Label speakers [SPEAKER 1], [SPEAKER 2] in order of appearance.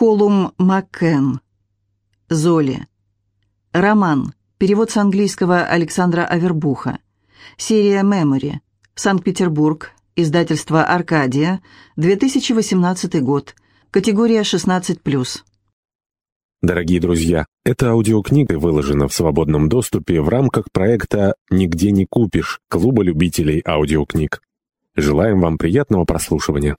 [SPEAKER 1] Колум Маккен. Золи. Роман. Перевод с английского Александра Авербуха. Серия «Мемори». Санкт-Петербург. Издательство «Аркадия». 2018 год. Категория 16+.
[SPEAKER 2] Дорогие друзья, эта аудиокнига выложена в свободном доступе в рамках проекта «Нигде не купишь» Клуба любителей аудиокниг. Желаем вам приятного прослушивания.